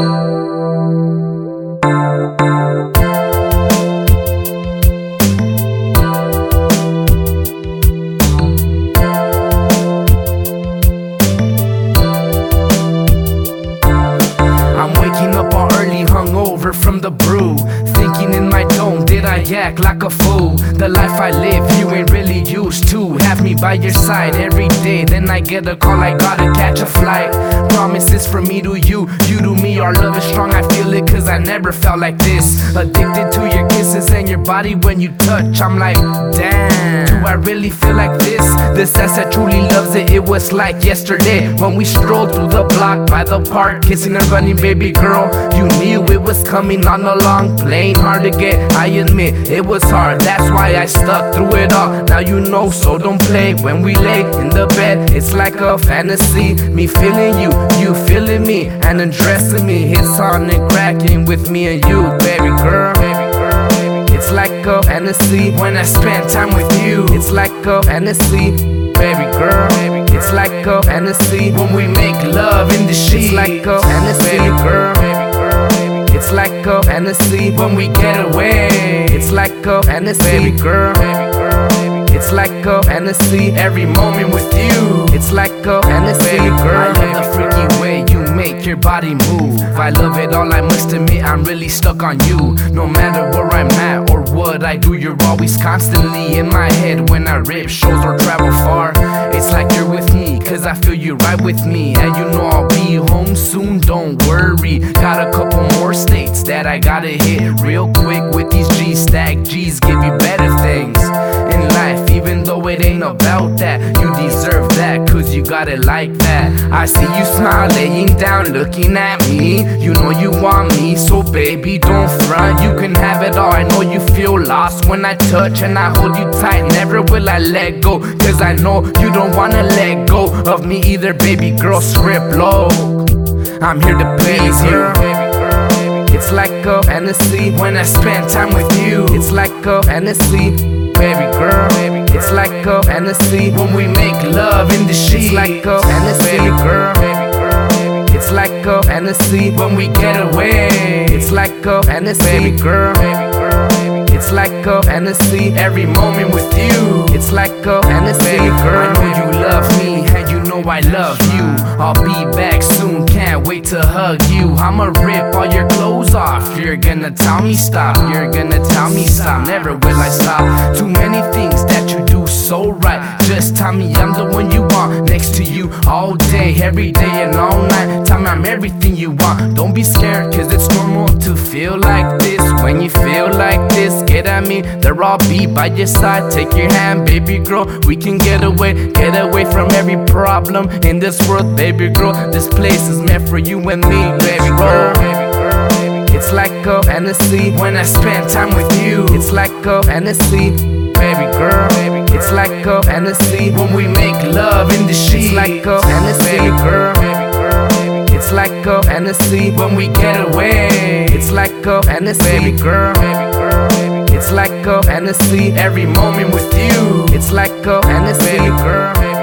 Thank you. Life I live, you ain't really used to have me by your side every day. Then I get a call, I gotta catch a flight. Promises from me to you, you to me. Our love is strong, I feel it, cause I never felt like this. Addicted to your kisses and your body when you touch. I'm like, damn, I really feel like this? This ass that truly loves it, it was like yesterday when we strolled through the block by the park, kissing and running, baby girl. You knew it was coming on a long plane, hard to get. I admit it was hard, that's why I stuck through it all. Now you know, so don't play when we lay in the bed. It's like a fantasy, me feeling you, you feeling me, and undressing me. Hits on and cracking with me and you, baby girl. Fantasy when I spend time with you. It's like a fantasy, baby girl. It's like a fantasy when we make love in the sheets. It's like a fantasy, baby girl. It's like a fantasy when we get away. It's like a fantasy, baby girl. It's like a fantasy every moment with you. It's like a fantasy, baby girl. I love the freaky way you make your body move. I love it all. I must admit I'm really stuck on you. No matter where I'm at or what I do, you're always constantly in my head when I rip shows or travel far. It's like you're with me, cause I feel you right with me. And you know I'll be home soon, don't worry. Got a couple more states that I gotta hit real quick with these G stack G's. Give you better things in life, even though it ain't about that. It like that. I see you smile laying down, looking at me. You know you want me, so baby, don't front. You can have it all. I know you feel lost when I touch and I hold you tight. Never will I let go, cause I know you don't wanna let go of me either, baby girl. Script low. I'm here to please you. It's like a fantasy when I spend time with you. It's like a fantasy, baby. It's like a fantasy when we make love in the sheets. It's like a fantasy, baby girl. It's like a fantasy when we get away. It's like a fantasy, baby girl. It's like a fantasy every moment with you. It's like a fantasy, baby girl. I know you love me and you know I love you. I'll be back soon, can't wait to hug you. I'ma rip all your clothes off. You're gonna tell me stop. You're gonna tell me stop. Never will I stop. Too many things tell me I'm the one you want. Next to you all day, every day and all night. Me I'm everything you want. Don't be scared, cause it's normal to feel like this. When you feel like this, get at me. There I'll be by your side. Take your hand, baby girl. We can get away, get away from every problem in this world, baby girl. This place is meant for you and me, baby girl. It's like a fantasy when I spend time with you. It's like a fantasy, baby girl. It's like a fantasy when we make love in the sheets. It's like a fantasy, baby girl. It's like a fantasy when we get away. It's like a fantasy, baby girl. It's like a fantasy every moment with you. It's like a fantasy, baby girl.